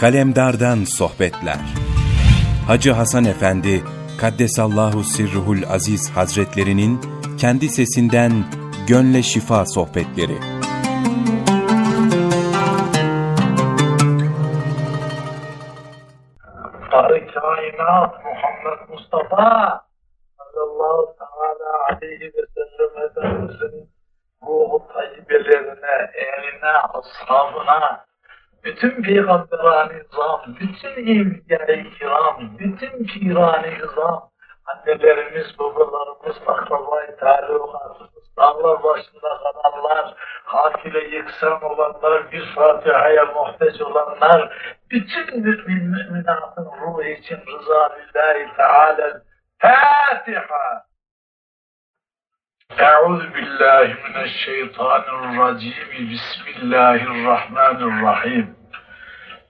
Kalemdardan Sohbetler. Hacı Hasan Efendi Kaddesallahu Sirruhul Aziz Hazretlerinin kendi sesinden Gönle Şifa Sohbetleri. Tarih Kainat Muhammed Mustafa sallallahu teala aleyhi ve sellem Efendimizin ruhu tayyibelerine, eline, ashabına, bütün peygamberani nizam, bütün evliya-i kiram, bütün pirani nizam, annelerimiz, babalarımız, akrabayı talukatımız, dağlar başında kalanlar, hak ile yeksan olanlar, bir Fatiha'ya muhtaç olanlar, bütün mümin müminatın ruhu için rıza billahi teala Fatiha. أعوذ بالله من الشيطان الرجيم بسم الله الرحمن الرحيم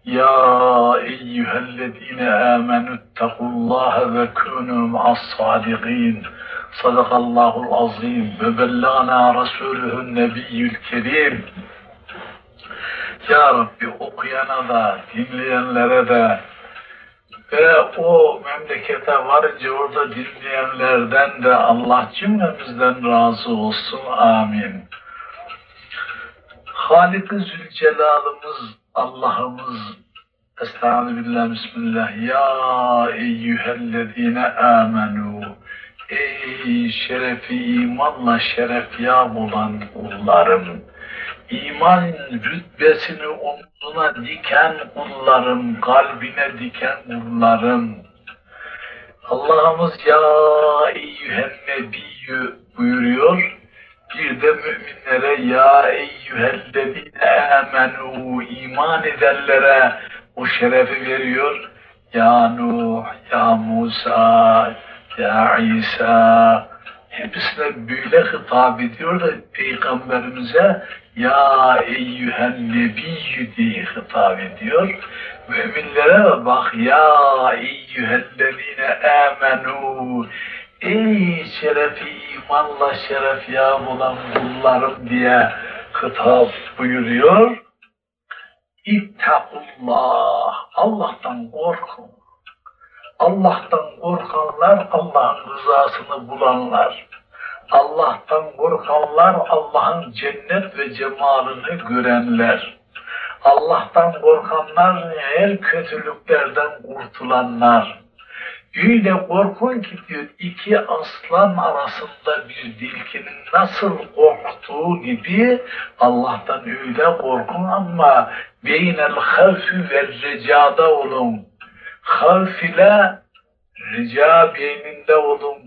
يا أيها الذين آمنوا اتقوا الله وكونوا مع الصادقين صدق الله العظيم وبلغنا رسوله النبي الكريم Ya Rabbi okuyana da, dinleyenlere de ve o memlekete varınca orada dinleyenlerden de Allah cümlemizden razı olsun. Amin. Halik-i Zülcelal'ımız, Allah'ımız, Estağfirullah, Bismillah. Ya eyyühellezine amenu. Ey şerefi imanla şerefyab olan kullarım. İman rütbesini omzuna diken kullarım, kalbine diken kullarım. Allah'ımız ya eyyühen buyuruyor. Bir de müminlere ya eyyühellezine amenu iman edenlere o şerefi veriyor. Ya Nuh, ya Musa, ya İsa hepsine böyle hitap ediyor da Peygamberimize ya eyyühen nebiyyü diye hitap ediyor. Müminlere bak ya eyyühellezine amenu ey şerefi imanla şeref ya bulan kullarım diye hitap buyuruyor. İttakullah. Allah'tan korkun. Allah'tan korkanlar Allah'ın rızasını bulanlar. Allah'tan korkanlar Allah'ın cennet ve cemalını görenler. Allah'tan korkanlar her kötülüklerden kurtulanlar. Öyle korkun ki diyor iki aslan arasında bir dilkinin nasıl korktuğu gibi Allah'tan öyle korkun ama beynel havfi ve ricada olun. Havf ile rica beyninde olun.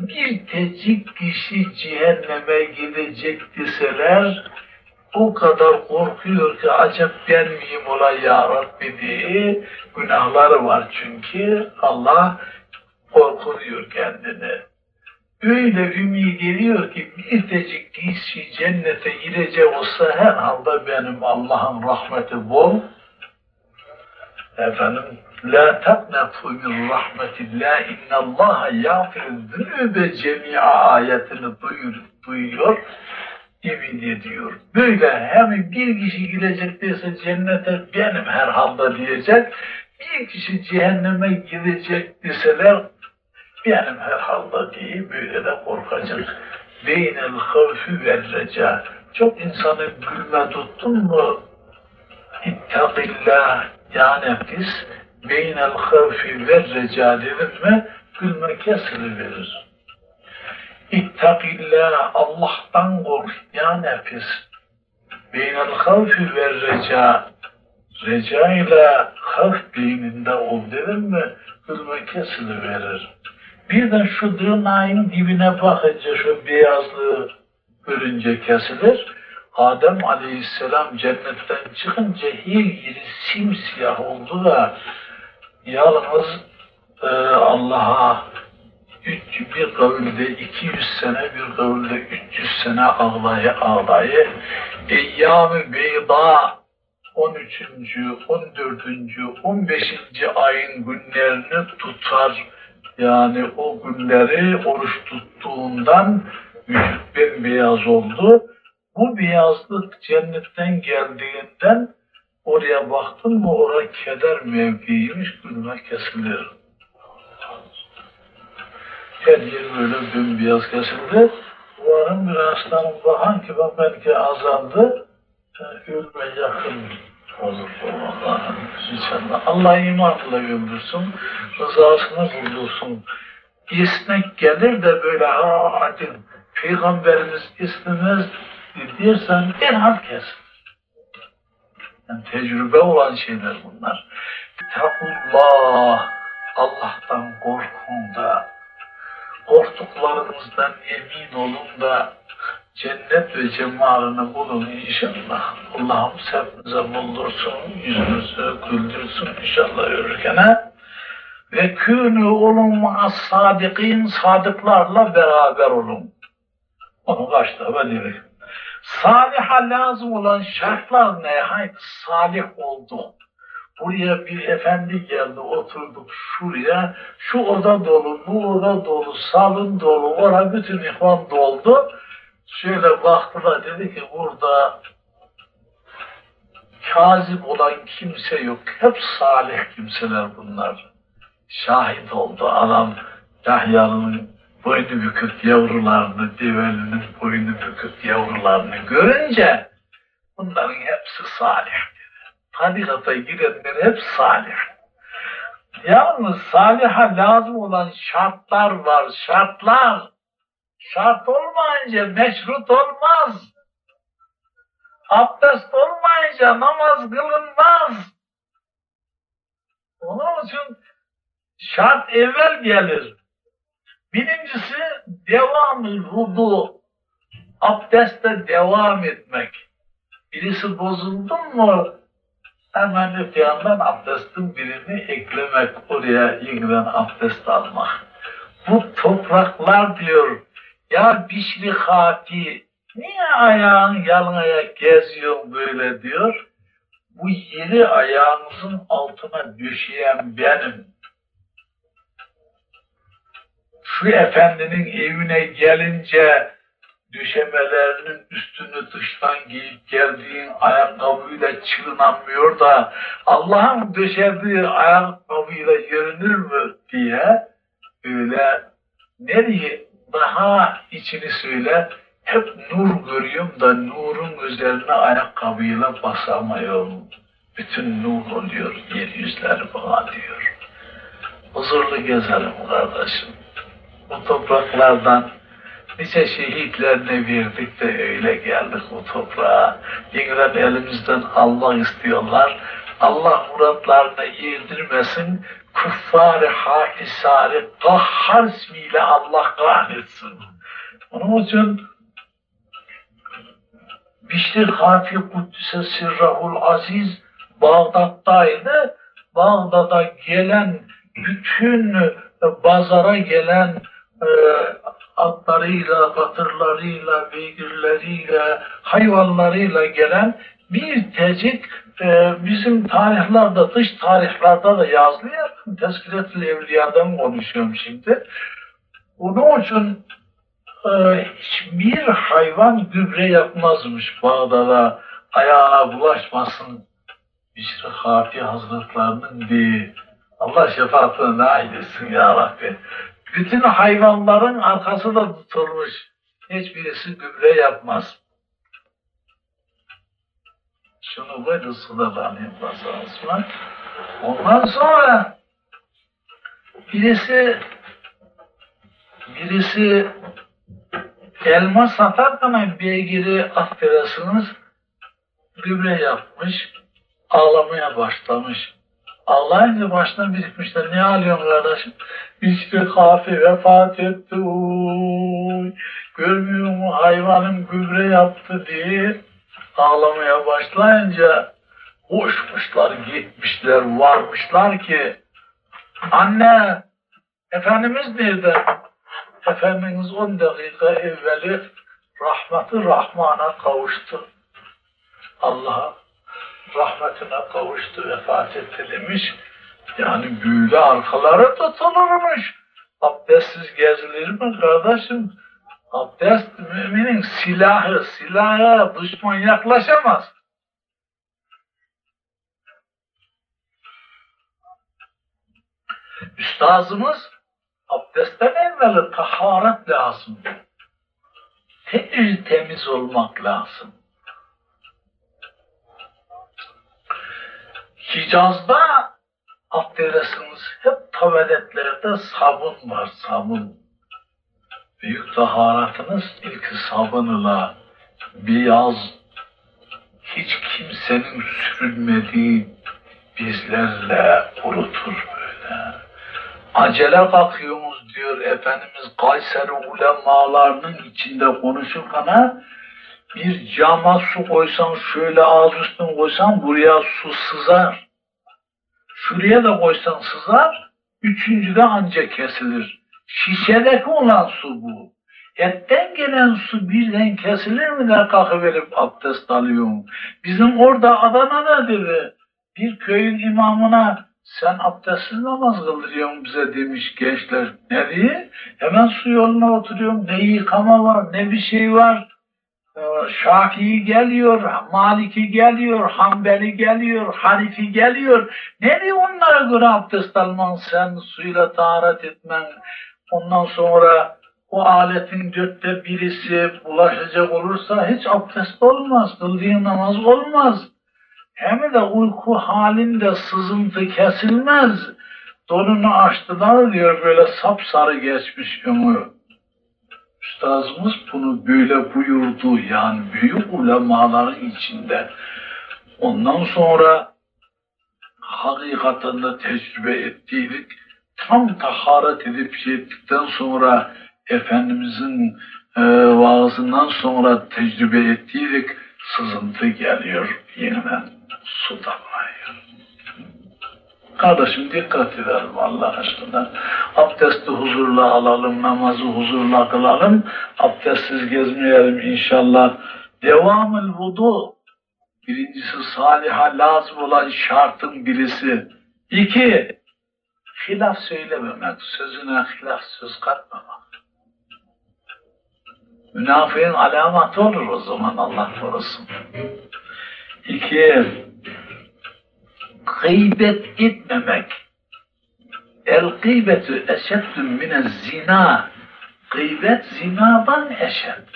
Bir tecik kişi cehenneme gidecek deseler o kadar korkuyor ki acaba ben miyim ola ya Rabbi diye günahları var çünkü Allah korkuyor kendini. Öyle ümit ediyor ki bir tecik kişi cennete girecek olsa herhalde benim Allah'ın rahmeti bol. Efendim La taqnatu min rahmetillah innallaha yağfiru zünübe cemi'a ayetini duyur, duyuyor ümit ediyor. Böyle hem bir kişi gidecek dese cennete benim herhalde diyecek. Bir kişi cehenneme gidecek deseler benim herhalde diye böyle de korkacak. Beynel havfi ve reca. Çok insanı gülme tuttun mu? İttakillah ya nefis beynel havfi ve reca dedin mi gülme kesilir. İttakillah Allah'tan kork ya nefis. Beynel havfi ve reca reca ile havf beyninde ol dedin mi gülme kesiliverir. Birden şu dırnağın dibine bakınca şu beyazlığı görünce kesilir. Adem aleyhisselam cennetten çıkınca her yeri simsiyah oldu da yalnız e, Allah'a bir kavulde 200 sene, bir kavulde 300 sene ağlayı ağlayı Eyyam-ı Beyda 13. 14. 15. ayın günlerini tutar. Yani o günleri oruç tuttuğundan vücut bembeyaz oldu. Bu beyazlık cennetten geldiğinden Oraya baktın mı oraya keder mevkiymiş gülme kesilir. Her yer böyle bembeyaz kesildi. Varım bir hastanın bakan ki bak belki azaldı. Yani ölme yakın olur Allah'ın inşallah. Allah imanla öldürsün, rızasını buldursun. İsmek gelir de böyle ha hadi Peygamberimiz istemez dersen derhal kesin. Yani tecrübe olan şeyler bunlar. Takullah, Allah'tan korkun da, korktuklarınızdan emin olun da cennet ve cemalini bulun inşallah. Allah'ım hepinize buldursun, yüzünüzü güldürsün inşallah yürürken. Ve künü olun ma'as sadikin, sadıklarla beraber olun. Onu kaç defa dedik. Saliha lazım olan şartlar ne? Hayır, salih oldu. Buraya bir efendi geldi, oturduk şuraya. Şu oda dolu, bu oda dolu, salın dolu, orada bütün ihvan doldu. Şöyle baktılar, dedi ki burada kazip olan kimse yok. Hep salih kimseler bunlar. Şahit oldu adam Yahya'nın boynu bükük yavrularını, develinin boynu bükük yavrularını görünce bunların hepsi salih. Tarikata girenler hep salih. Yalnız saliha lazım olan şartlar var, şartlar. Şart olmayınca meşrut olmaz. Abdest olmayınca namaz kılınmaz. Onun için şart evvel gelir. Birincisi devamlı vudu. Abdeste devam etmek. Birisi bozuldu mu hemen öte yandan abdestin birini eklemek. Oraya yeniden abdest almak. Bu topraklar diyor ya Bişri Hati niye ayağın yalın ayak geziyorsun böyle diyor. Bu yeri ayağınızın altına düşeyen benim. Şu efendinin evine gelince düşemelerinin üstünü dıştan giyip geldiğin ayakkabıyla çığınamıyor da Allah'ın döşediği ayakkabıyla görünür mü diye öyle nereye daha içini söyle hep nur görüyorum da nurun üzerine ayakkabıyla basamıyorum. Bütün nur oluyor yeryüzleri bana diyor. Huzurlu gezelim kardeşim. Bu topraklardan nice şehitlerine verdik de öyle geldik bu toprağa. Yeniden elimizden almak istiyorlar. Allah muratlarını erdirmesin. Kuffar-ı hakisari kahhar ismiyle Allah kahretsin. Onun için Bişri Hafi Kuddüs'e Sirrahul Aziz Bağdat'taydı. Bağdat'a gelen bütün bazara gelen e, atlarıyla, katırlarıyla, beygirleriyle, hayvanlarıyla gelen bir tecik e, bizim tarihlerde, dış tarihlerde de yazılıyor. Tezkiret-ül Evliya'dan konuşuyorum şimdi. Onun için e, hiçbir hayvan gübre yapmazmış Bağdat'a ayağına bulaşmasın Bişri Hafi Hazretlerinin diye. Allah şefaatine nail etsin ya Rabbi. Bütün hayvanların arkası da tutulmuş. Hiçbirisi gübre yapmaz. Şunu böyle sudalanayım basarasına. Ondan sonra birisi birisi elma satarken beygiri affedersiniz gübre yapmış ağlamaya başlamış. Ağlayınca başına birikmişler. Ne ağlıyorsun kardeşim? İşte kafi vefat etti. Uy. Görmüyor mu hayvanım gübre yaptı diye ağlamaya başlayınca koşmuşlar, gitmişler, varmışlar ki anne Efendimiz nerede? Efendimiz 10 dakika evveli rahmeti Rahman'a kavuştu. Allah'a rahmetine kavuştu, vefat ettirilmiş. Yani büyülü arkalara tutulurmuş. Abdestsiz gezilir mi kardeşim? Abdest müminin silahı, silaha düşman yaklaşamaz. Üstazımız abdestten evvel taharet lazım. Temiz temiz olmak lazım. Hicaz'da affedersiniz hep tuvaletlerde sabun var sabun. Büyük taharatınız ilk sabunla beyaz hiç kimsenin sürülmediği bizlerle kurutur böyle. Acele kalkıyorsunuz diyor Efendimiz Kayseri ulemalarının içinde konuşurken bir cama su koysan şöyle ağız üstüne koysan buraya su sızar. Şuraya da koysan sızar. Üçüncüde anca kesilir. Şişedeki olan su bu. Etten gelen su birden kesilir mi de kalkıverip abdest alıyorum. Bizim orada Adana'da dedi bir köyün imamına sen abdestsiz namaz kıldırıyorsun bize demiş gençler. Ne diye? Hemen su yoluna oturuyorum. Ne yıkama var ne bir şey var. Şafii geliyor, Maliki geliyor, Hanbeli geliyor, Hanifi geliyor. Ne onlara göre abdest alman, sen suyla taharet etmen. Ondan sonra o aletin dörtte birisi bulaşacak olursa hiç abdest olmaz, kıldığın namaz olmaz. Hem de uyku halinde sızıntı kesilmez. Donunu açtılar diyor böyle sapsarı geçmiş ömür. Üstazımız bunu böyle buyurdu yani büyük ulemaların içinde. Ondan sonra hakikaten de tecrübe ettiydik. Tam taharet edip şey ettikten sonra Efendimizin e, vaazından sonra tecrübe ettiydik. Sızıntı geliyor yeniden su damlıyor. Kardeşim dikkat edelim Allah aşkına. Abdesti huzurla alalım, namazı huzurla kılalım. Abdestsiz gezmeyelim inşallah. Devamül vudu. Birincisi saliha lazım olan şartın birisi. İki, hilaf söylememek, sözüne hilaf söz katmamak. Münafığın alamatı olur o zaman Allah korusun. İki, gıybet etmemek. El gıybetü eşeddü mine zina. Gıybet zinadan eşed.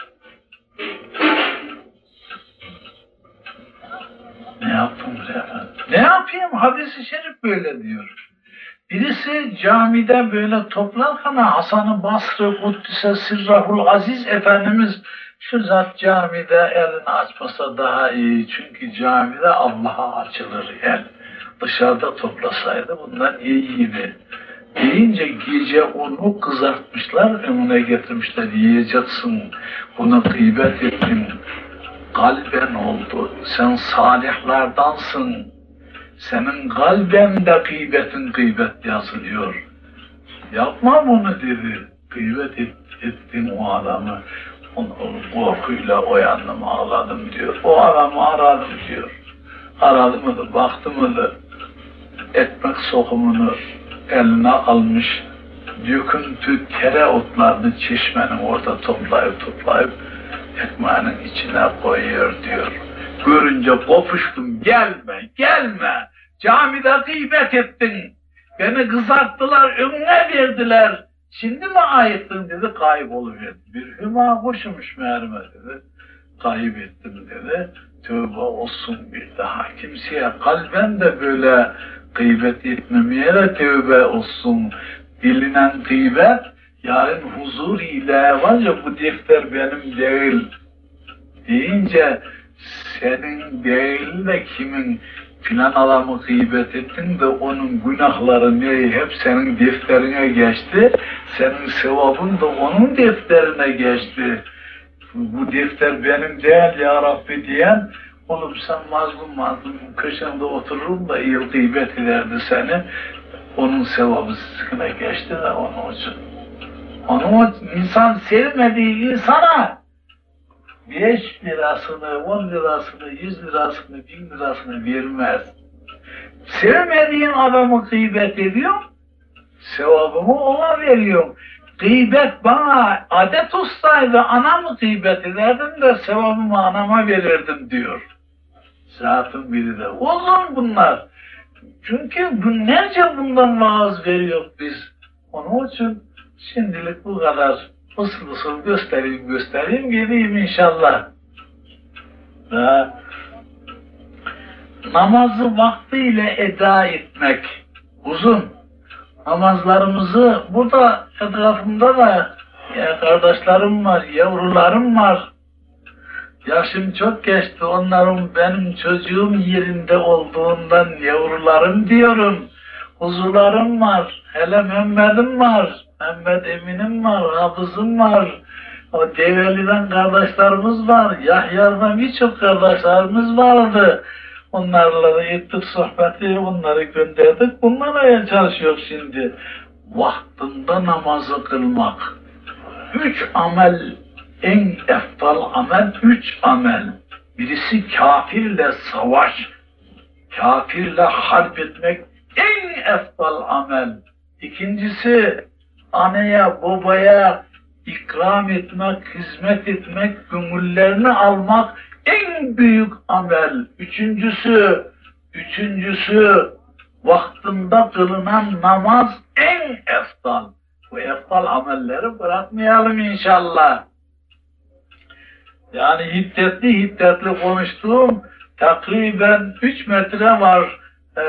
Ne yaptım efendim? Ne yapayım? Hadis-i şerif böyle diyor. Birisi camide böyle toplarken Hasan-ı Basri Kuddise Sirrahul Aziz Efendimiz şu zat camide elini açmasa daha iyi. Çünkü camide Allah'a açılır el. Dışarıda toplasaydı bundan iyiydi. Deyince gece onu kızartmışlar, önüne getirmişler. Yiyeceksin, bunu gıybet ettin. Kalben oldu. Sen salihlardansın. Senin kalbende gıybetin gıybet yazılıyor. Yapma bunu dedi. Gıybet et, ettin o adamı. Onu, onu korkuyla uyandım ağladım diyor. O adamı aradım diyor. Aradı mıdır, baktı mıdır? Ekmek sokumunu eline almış. Döküntü tere otlarını çeşmenin orada toplayıp toplayıp ekmeğinin içine koyuyor diyor. Görünce kopuştum, gelme, gelme. Camide gıybet ettin. Beni kızarttılar, önüne verdiler. Şimdi mi ayıttın dedi, kayboluverdi. Bir hüma kuşumuş merme dedi. Kaybettim dedi. Tövbe olsun bir daha kimseye. Kalben de böyle gıybet etmemeye tövbe olsun. Dilinen gıybet, yarın huzur ile ya bu defter benim değil deyince senin değil de kimin filan adamı gıybet ettin de onun günahları ne hep senin defterine geçti. Senin sevabın da onun defterine geçti. Bu defter benim değil ya Rabbi diyen oğlum sen mazlum mazlum köşende otururum da iyi gıybet ederdi seni. Onun sevabı sizine geçti de onun için. Onun insan sevmediği insana beş lirasını, on lirasını, yüz lirasını, bin lirasını vermez. Sevmediğin adamı gıybet ediyor, sevabımı ona veriyorum. Gıybet bana adet ustaydı, anamı gıybet ederdim de sevabımı anama verirdim diyor. Zatın biri de. Uzun bunlar. Çünkü günlerce bundan vaaz veriyor biz. Onun için şimdilik bu kadar ısıl ısıl göstereyim göstereyim gideyim inşallah. Ve namazı vaktiyle eda etmek uzun. Namazlarımızı burada etrafımda da ya kardeşlerim var, yavrularım var. Yaşım çok geçti. Onların benim çocuğum yerinde olduğundan yavrularım diyorum. Kuzularım var. Hele Mehmet'im var. Mehmet Emin'im var. Hafız'ım var. O Develi'den kardeşlerimiz var. Yahya'dan birçok kardeşlerimiz vardı. Onlarla da ettik sohbeti, onları gönderdik. Bunlara çalışıyor şimdi. Vaktinde namazı kılmak. Üç amel en eftal amel üç amel. Birisi kafirle savaş, kafirle harp etmek en eftal amel. İkincisi anaya babaya ikram etmek, hizmet etmek, gönüllerini almak en büyük amel. Üçüncüsü, üçüncüsü vaktinde kılınan namaz en eftal. Bu eftal amelleri bırakmayalım inşallah. Yani hiddetli hiddetli konuştuğum takriben 3 metre var e,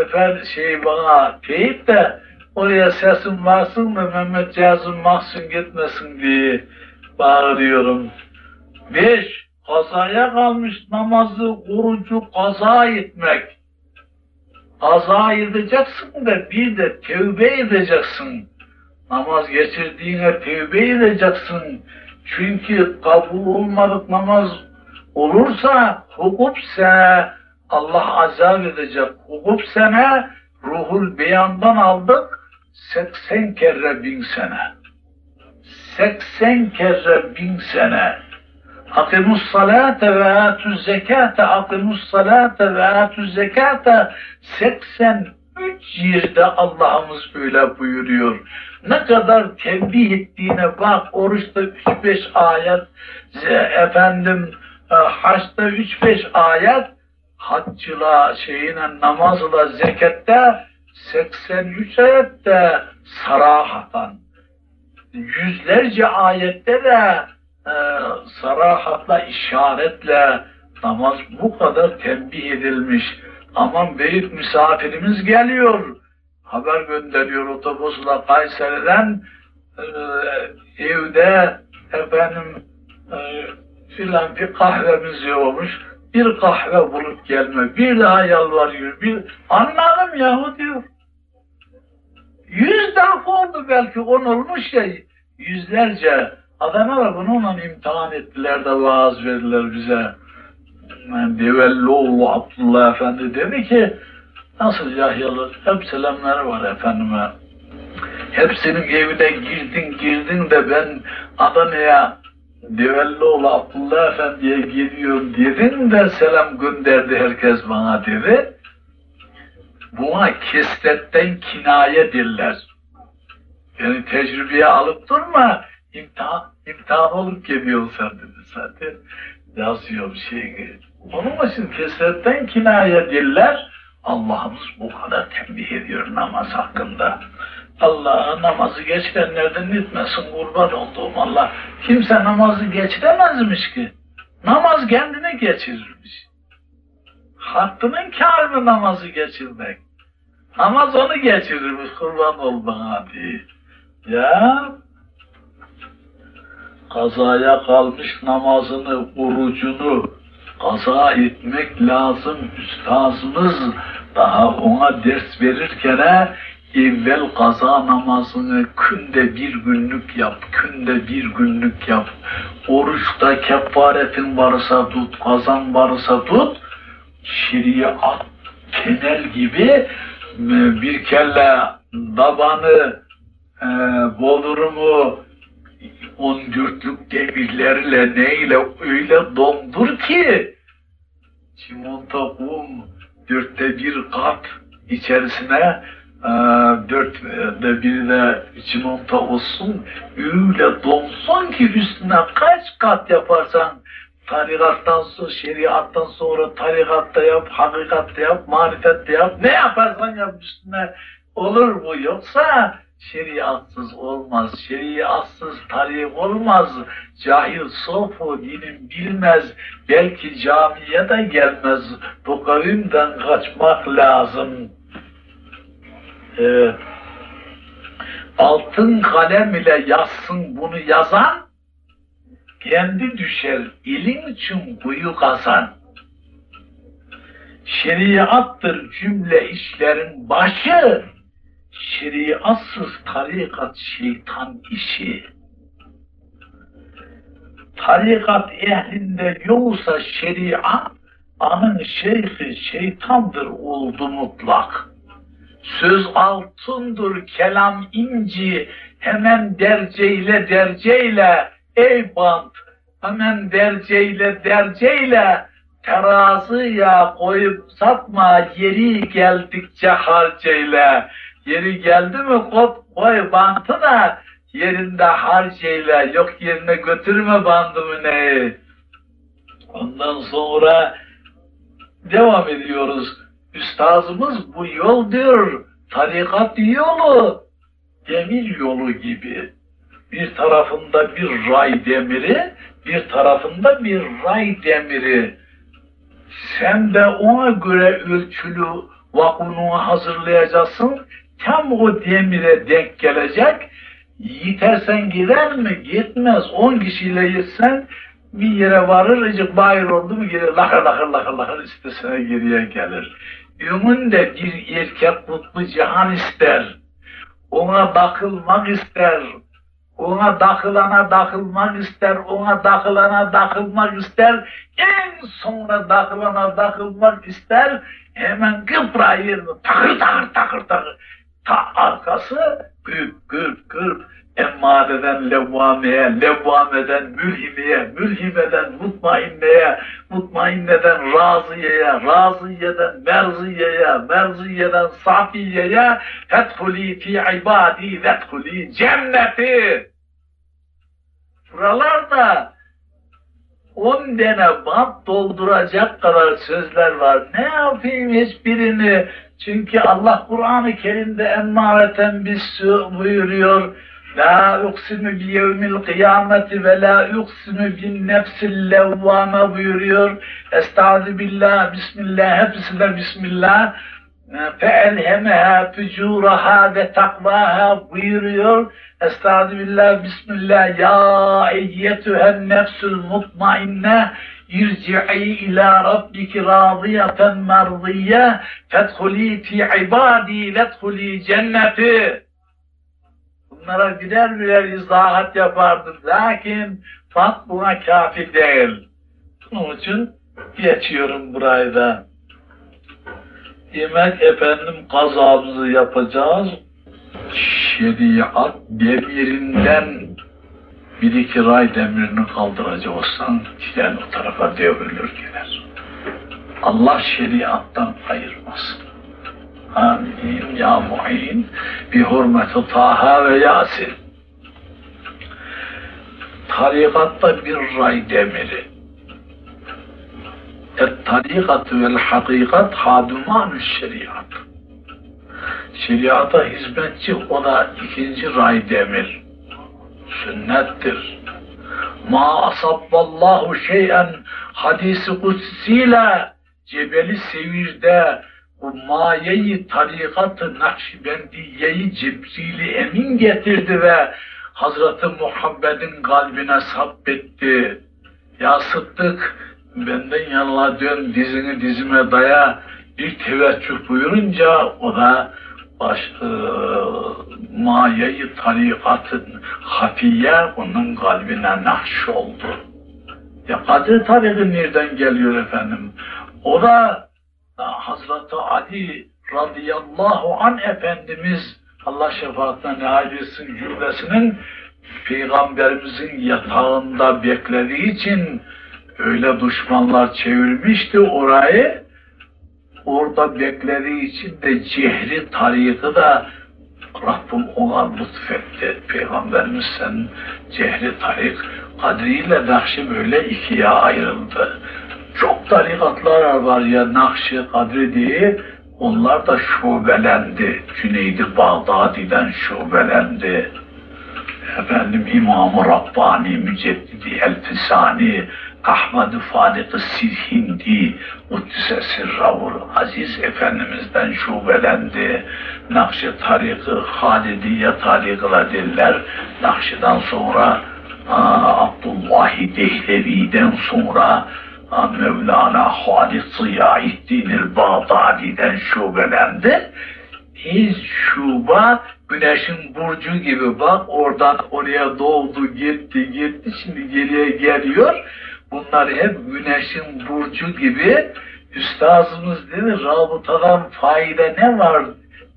efendim şey bana teyip de oraya sesim varsın da Mehmet Cazım mahzun gitmesin diye bağırıyorum. 5. Kazaya kalmış namazı orucu kaza etmek. Kaza edeceksin de bir de tevbe edeceksin. Namaz geçirdiğine tevbe edeceksin çünkü kabul olmadık namaz olursa hukuk sene Allah azap edecek. Hukuk sene ruhul beyandan aldık 80 kere bin sene. 80 kere bin sene. Akimus salate ve atuz zekate, akimus salate ve atuz zekate 83 yerde Allah'ımız öyle buyuruyor ne kadar tembih ettiğine bak. Oruçta 3-5 ayet, efendim e, haçta 3-5 ayet, haccıla, şeyine, namazla, zekatte 83 ayette sarahatan. Yüzlerce ayette de e, sarahatla, işaretle namaz bu kadar tembih edilmiş. Aman büyük misafirimiz geliyor haber gönderiyor otobüsle Kayseri'den e, evde efendim e, filan bir kahvemiz yokmuş. Bir kahve bulup gelme. Bir daha yalvarıyor. Bir, anladım yahu diyor. Yüz defa oldu belki on olmuş ya yüzlerce. Adanalar bununla imtihan ettiler de vaaz verdiler bize. Yani Develloğlu Abdullah Efendi dedi ki Nasıl Yahyalar? Hep selamları var efendime. Hepsinin evine girdin girdin de ben Adana'ya Develloğlu Abdullah Efendi'ye geliyorum dedin de selam gönderdi herkes bana dedi. Buna kesretten kinaye derler. Yani tecrübeye alıp durma, imtihan, imtihan olup geliyorsan dedi zaten. Yazıyor bir şey. Onun için kesretten kinaye derler. Allah'ımız bu kadar tembih ediyor namaz hakkında. Allah namazı geçirenlerden etmesin kurban olduğum Allah. Kimse namazı geçiremezmiş ki. Namaz kendini geçirirmiş. Hakkının kârı namazı geçirmek. Namaz onu geçirirmiş kurban ol bana. Ya kazaya kalmış namazını, orucunu kaza etmek lazım. Üstazımız daha ona ders verirken evvel kaza namazını günde bir günlük yap, günde bir günlük yap. Oruçta kefaretin varsa tut, kazan varsa tut. Şeriat kenel gibi e, bir kelle dabanı, e, bolurumu, on dörtlük demirlerle neyle öyle dondur ki çimento kum dörtte bir kat içerisine e, dörtte biri de çimento olsun öyle donsun ki üstüne kaç kat yaparsan tarikattan sonra, şeriattan sonra tarikatta yap, hakikatte yap, marifette yap. Ne yaparsan yap üstüne olur bu. Yoksa şeriatsız olmaz, şeriatsız tarik olmaz. Cahil sofu dinin bilmez, belki camiye de gelmez. Bu kavimden kaçmak lazım. Evet. Altın kalem ile yazsın bunu yazan, kendi düşer ilim için kuyu kazan. Şeriattır cümle işlerin başı, şeriatsız tarikat şeytan işi. Tarikat ehlinde yoksa şeriat, anın şeyhi şeytandır oldu mutlak. Söz altındır, kelam inci, hemen derceyle derceyle, ey bant, hemen derceyle derceyle, terazıya koyup satma, yeri geldikçe harceyle. Yeri geldi mi kop koy bantı da yerinde harceyle, yok yerine götürme bandımı ne. Ondan sonra devam ediyoruz. Üstazımız bu yol diyor, tarikat yolu, demir yolu gibi. Bir tarafında bir ray demiri, bir tarafında bir ray demiri. Sen de ona göre ölçülü vakunu hazırlayacaksın. Tam o demire denk gelecek. Yitersen gider mi? Gitmez. On kişiyle gitsen bir yere varır, ıcık bayır oldu mu geri lakır lakır lakır lakır istesine geriye gelir. Ümün de bir erkek kutbu cihan ister. Ona bakılmak ister. Ona dakılana dakılmak ister. Ona dakılana dakılmak ister. En sonra dakılana dakılmak ister. Hemen kıprayır. Takır takır takır takır. Ta arkası gırp gırp gırp emmareden levvameye, levvameden mülhimeye, mülhimeden mutmainneye, mutmainneden raziyeye, raziyeden merziyeye, merziyeden safiyeye, fethuli fi ibadi, fethuli cenneti. Buralarda on tane bant dolduracak kadar sözler var. Ne yapayım hiçbirini? Çünkü Allah Kur'an-ı Kerim'de emmareten biz buyuruyor. La uksimu bi yevmil kıyameti ve la uksimu bin nefsil levvame buyuruyor. Estaizu billah, bismillah, hepsi de bismillah. Ee, فَاَلْهَمَهَا فُجُورَهَا ve takvaha buyuruyor. Estağfirullah, Bismillah, Ya eyyetühen nefsül mutmainne yirci'i ila rabbiki radiyeten merziye fedhuli fi ibadi ledhuli cenneti. Bunlara birer birer izahat yapardım. Lakin fat buna kafi değil. Bunun için geçiyorum burayı da. Yemek efendim kazamızı yapacağız. Şeriat demirinden bir iki ray demirini kaldıracak olsan tren o tarafa devrilir gider. Allah şeriattan ayırmasın. Amin ya mu'in bi hurmeti Taha ve Yasin. Tarikatta bir ray demiri. Et-tarikatü vel hakikat hadumanü şeriat. Şeriata hizmetçi o da ikinci ray demir. Sünnettir. Ma asabballahu şeyen hadisi kutsiyle Cebeli Sevir'de bu mayeyi tarikat-ı Nakşibendiye'yi Cibril-i Emin getirdi ve Hazreti Muhammed'in kalbine sabbetti. Ya Sıddık benden yanına dön dizini dizime daya bir teveccüh buyurunca o da baş, e, mayeyi tarikatın hafiye onun kalbine nakş oldu. Ya Kadir tarikı nereden geliyor efendim? O da Hazreti Ali radıyallahu an Efendimiz Allah şefaatine nail etsin cümlesinin Peygamberimizin yatağında beklediği için öyle düşmanlar çevirmişti orayı. Orada beklediği için de cehri tarikı da Rabbim ona lütfetti. Peygamberimiz sen cehri tarik Kadri ile Nakşi böyle ikiye ayrıldı. Çok tarikatlar var ya Nakşi, Kadri diye. Onlar da şubelendi. Cüneydi Bağdadi'den şubelendi. Efendim İmam-ı Rabbani, Müceddidi Elfisani, Ahmed-i Fadik-i Sirhindi, Kuddise Sirravul Aziz Efendimiz'den şubelendi. Nakşi tarikı, Halidiye tarikıla diller. Nakşi'den sonra aa, Abdullahi Dehlevi'den sonra Mevlana Halid Ziyaettin el-Bağdadi'den şubelendi. Hiç şuba güneşin burcu gibi bak oradan oraya doğdu gitti gitti şimdi geriye geliyor. Bunlar hep güneşin burcu gibi. Üstazımız dedi rabıtadan fayda ne var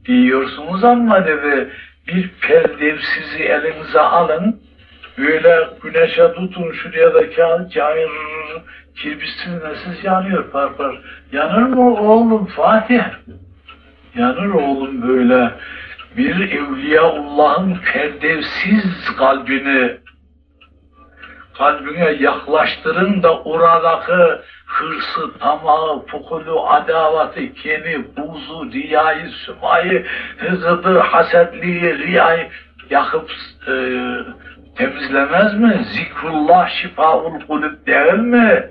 diyorsunuz ama dedi bir perdevsizi elinize alın böyle güneşe tutun şuraya da kağıt cayır kirpişsiniz siz yanıyor par par. Yanır mı oğlum Fatih? Yanır oğlum böyle bir Evliyaullah'ın perdevsiz kalbini kalbine yaklaştırın da oradaki hırsı, tamağı, fukulu, adavatı, keni, buzu, riyayı, sümayı, hızıdır, hasetliği, riyayı yakıp e, temizlemez mi? Zikrullah şifaul kulüp değil mi?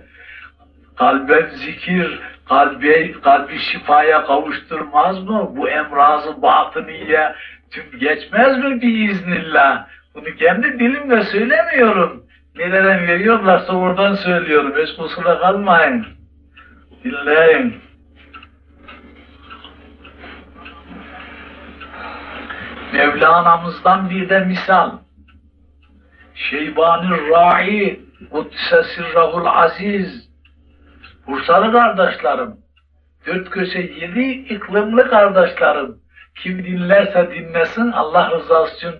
Kalben zikir, kalbi, kalbi şifaya kavuşturmaz mı? Bu emrazı batıniye tüm geçmez mi biiznillah? Bunu kendi dilimle söylemiyorum. Nereden veriyorlarsa oradan söylüyorum. Hiç kusura kalmayın. Dinleyin. Mevlana'mızdan bir de misal. Şeybani Ra'i Kuddise Sirrahul Aziz Bursalı kardeşlerim dört köşe yedi iklimli kardeşlerim kim dinlerse dinlesin Allah rızası için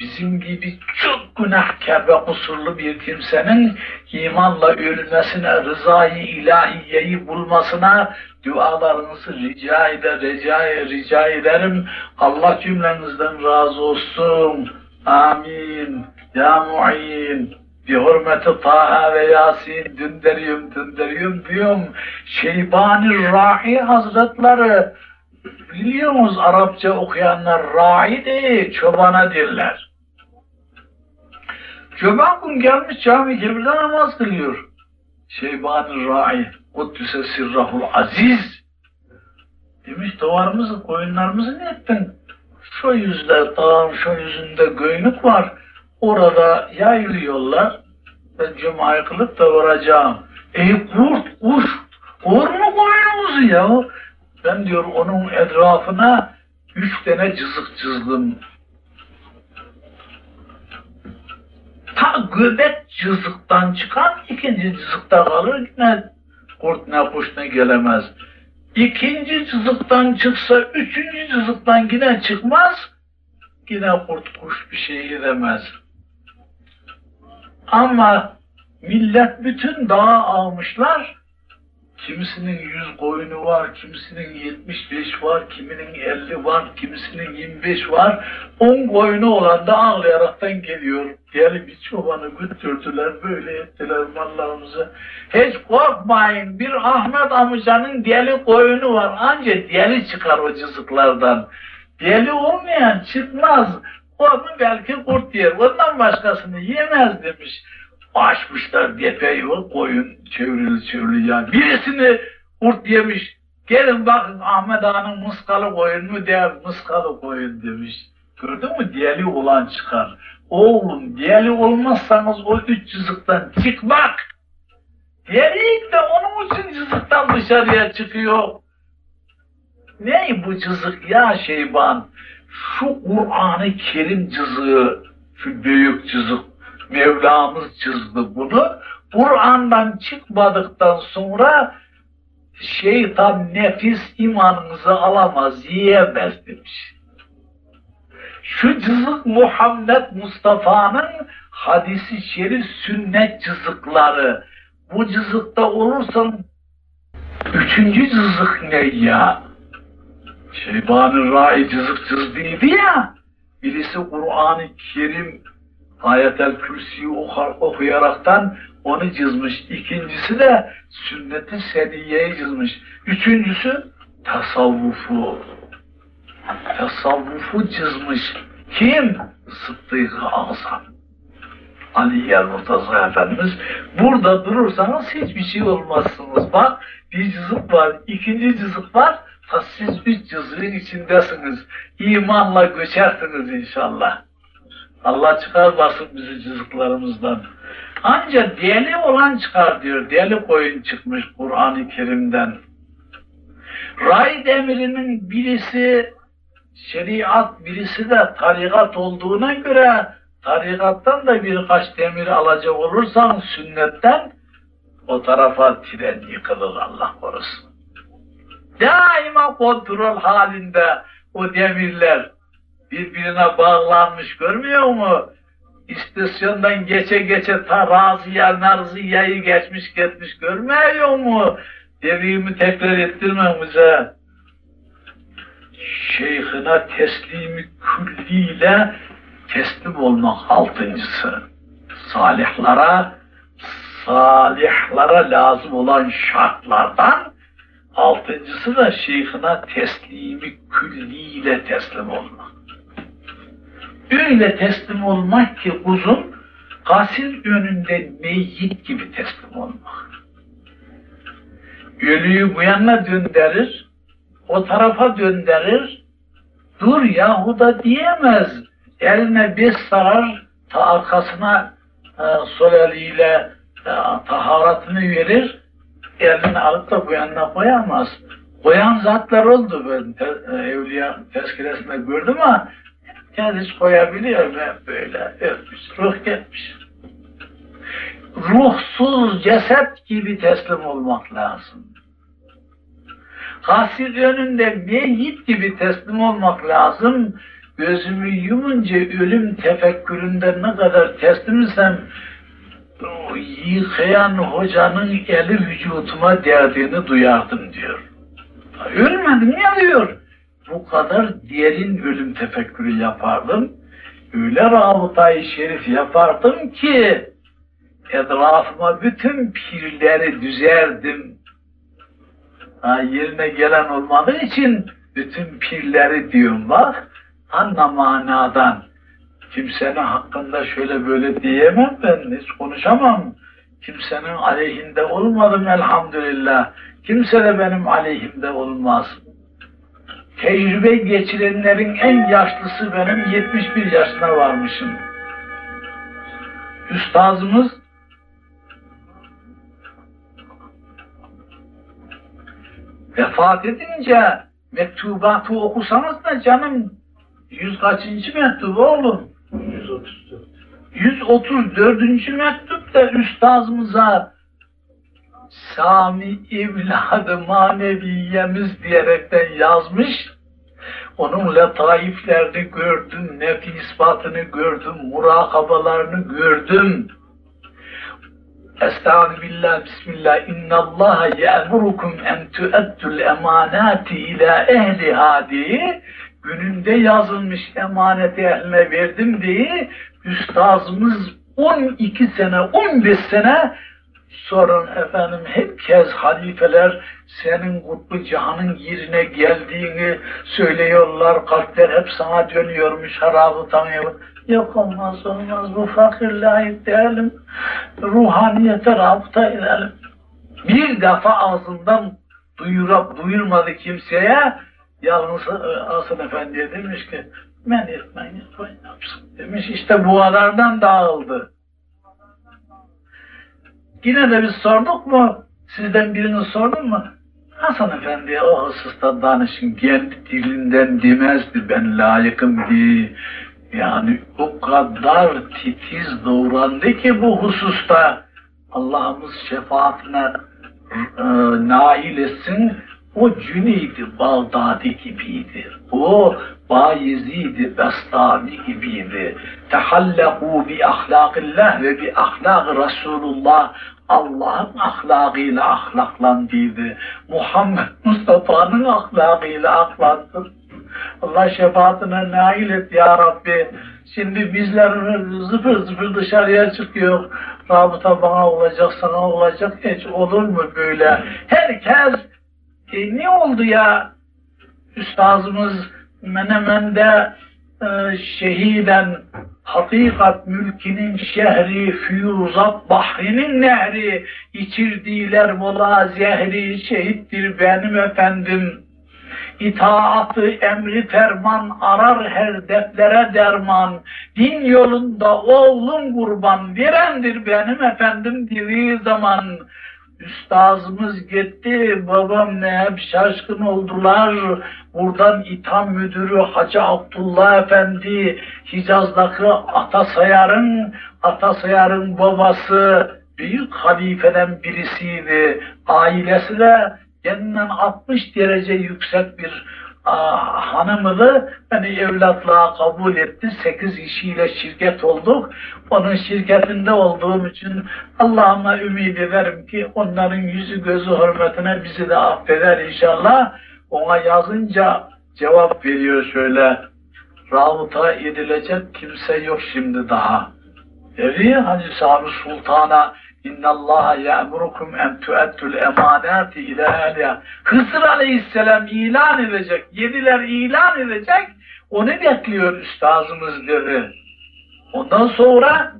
bizim gibi çok günahkar ve kusurlu bir kimsenin imanla ölmesine, rızayı ilahiyeyi bulmasına dualarınızı rica eder, rica, rica ederim. Allah cümlenizden razı olsun. Amin. Ya mu'in. Bir hürmeti Taha ve Yasin dünderiyorum, dünderiyorum diyorum. Şeybani Rahi Hazretleri biliyor musunuz Arapça okuyanlar rahi değil, çobana derler. Çoban kum gelmiş cami kebirde namaz kılıyor. Şeybani Ra'i, Kuddüse Sirrahul Aziz. Demiş davarımızı, koyunlarımızı ne ettin? Şu yüzde dağın şu yüzünde göynük var. Orada yayılıyorlar. Ben cumayı kılıp da varacağım. Ey kurt, kuş, kor mu koyunumuzu ya? Ben diyor onun etrafına üç tane cızık çizdim. Ta göbek cızıktan çıkan ikinci cızıkta kalır yine kurt ne kuş ne gelemez. İkinci cızıktan çıksa üçüncü cızıktan yine çıkmaz. Yine kurt kuş bir şey yemez. Ama millet bütün dağa almışlar. Kimisinin yüz koyunu var, kimisinin 75 var, kiminin 50 var, kimisinin 25 var. 10 koyunu olan da ağlayaraktan geliyor. Diyelim bir çobanı götürdüler, böyle ettiler mallarımızı. Hiç korkmayın, bir Ahmet amcanın deli koyunu var. Anca deli çıkar o cızıklardan. Deli olmayan çıkmaz. Onu belki kurt yer, ondan başkasını yemez demiş açmışlar depeyi o koyun çevrili çevrili yani. Birisini kurt yemiş. Gelin bakın Ahmet Ağa'nın mıskalı koyun mu der mıskalı koyun demiş. Gördün mü diyeli olan çıkar. Oğlum diyeli olmazsanız o üç cızıktan çıkmak. Diyelik de onun için cızıktan dışarıya çıkıyor. Ne bu cızık ya Şeyban? Şu Kur'an-ı Kerim cızığı, şu büyük cızık Mevlamız çizdi bunu. Kur'an'dan çıkmadıktan sonra şeytan nefis imanınızı alamaz, yiyemez demiş. Şu cızık Muhammed Mustafa'nın hadisi şerif sünnet cızıkları. Bu cızıkta olursan üçüncü cızık ne ya? Şeybanı Rai cızık çizdiydi ya. Birisi Kur'an-ı Kerim Ayetel Kürsi'yi okuyaraktan onu cızmış. İkincisi de sünnet-i seniyeyi cızmış. Üçüncüsü tasavvufu. Tasavvufu cızmış. Kim? Sıddık-ı Azam. Ali Yer Murtaza Efendimiz. Burada durursanız hiçbir şey olmazsınız. Bak bir cızık var, ikinci cızık var. Siz üç cızığın içindesiniz. İmanla göçersiniz inşallah. Allah çıkarmasın bizi cızıklarımızdan. Ancak deli olan çıkar diyor. Deli koyun çıkmış Kur'an-ı Kerim'den. Ray demirinin birisi şeriat, birisi de tarikat olduğuna göre tarikattan da birkaç demir alacak olursan sünnetten o tarafa tren yıkılır Allah korusun. Daima kontrol halinde o demirler birbirine bağlanmış görmüyor mu? İstasyondan geçe geçe ta Raziye, Narziye'yi geçmiş gitmiş görmüyor mu? Dediğimi tekrar ettirmem bize. Şeyhine teslimi külliyle teslim olmak altıncısı. Salihlara, salihlara lazım olan şartlardan altıncısı da şeyhine teslimi külliyle teslim olmak. Öyle teslim olmak ki uzun, gasil önünde meyyit gibi teslim olmak. Ölüyü bu yana döndürür, o tarafa döndürür, dur yahu da diyemez. Eline bir sarar, ta arkasına e, sol eliyle e, taharatını verir, elini alıp da bu yanına koyamaz. Koyan zatlar oldu ben te, e, evliya tezkiresinde gördüm ama kendisi koyabiliyor ve böyle öpmüş, ruh gitmiş. Ruhsuz ceset gibi teslim olmak lazım. Hasir önünde meyyit gibi teslim olmak lazım. Gözümü yumunca ölüm tefekküründe ne kadar teslimsem yıkayan hocanın eli vücutuma değdiğini duyardım diyor. Ölmedim ya diyor bu kadar derin ölüm tefekkürü yapardım. Öyle rabıtayı şerif yapardım ki etrafıma bütün pirleri düzerdim. Ha, yerine gelen olmadığı için bütün pirleri diyorum bak anla manadan. Kimsenin hakkında şöyle böyle diyemem ben, hiç konuşamam. Kimsenin aleyhinde olmadım elhamdülillah. Kimse de benim aleyhimde olmaz tecrübe geçirenlerin en yaşlısı benim 71 yaşına varmışım. Üstazımız vefat edince mektubatı okusanız da canım yüz kaçıncı mektubu oğlum? 134. 134. mektupta üstazımıza Sami evladı maneviyemiz diyerekten yazmış. Onun letaiflerini gördüm, nefi ispatını gördüm, murakabalarını gördüm. Estağfirullah, Bismillah. İnna Allah ye'murukum en tu'addul emanati ila ehliha diye gününde yazılmış emaneti ehline verdim diye üstazımız 12 sene, 15 sene sorun efendim hep kez halifeler senin kutbu cihanın yerine geldiğini söylüyorlar. Kalpler hep sana dönüyormuş, harabı tanıyor. Yok olmaz olmaz bu fakir layık değilim. Ruhaniyete rabıta edelim. Bir defa ağzından duyurup duyurmadı kimseye yalnız e, Asım Efendi'ye demiş ki men etmeyin yapsın demiş işte buğalardan dağıldı. Yine de biz sorduk mu? Sizden birini sordun mu? Hasan Efendi o hususta danışın kendi dilinden demezdi ben layıkım diye. Yani o kadar titiz davrandı ki bu hususta Allah'ımız şefaatine e, nail etsin. O Cüneydi Bağdadi gibiydi. O Bayezid Bestami gibiydi. Tehallehu bi ahlakillah ve bi ahlak Resulullah Allah'ın ahlakıyla ahlaklandıydı. Muhammed Mustafa'nın ahlakıyla ahlaklandı. Allah şefaatine nail et ya Rabbi. Şimdi bizler zıpır zıpır dışarıya çıkıyor. Rabıta bana olacak, sana olacak. Hiç olur mu böyle? Herkes e, ne oldu ya? Üstazımız Menemen'de e, şehiden hakikat mülkinin şehri, füyuzat bahrinin nehri, içirdiler mola zehri, şehittir benim efendim. İtaatı emri ferman arar her dertlere derman. Din yolunda oğlum kurban verendir benim efendim dediği zaman. Üstazımız gitti, babam ne hep şaşkın oldular. Buradan İTAM Müdürü Hacı Abdullah Efendi, Hicaz'daki Atasayar'ın, Atasayar'ın babası, büyük halifeden birisiydi. Ailesi de kendinden 60 derece yüksek bir aa, hanımıydı. Beni evlatlığa kabul etti. 8 kişiyle şirket olduk. Onun şirketinde olduğum için Allah'ıma ümit ederim ki onların yüzü gözü hürmetine bizi de affeder inşallah. Ona yazınca cevap veriyor şöyle. Rabıta edilecek kimse yok şimdi daha. Dedi Hacı Sami Sultan'a İnna Allah ya'murukum en tu'attul emanati ila ehliha. Hızır Aleyhisselam ilan edecek. Yediler ilan edecek. Onu bekliyor üstazımız dedi. Ondan sonra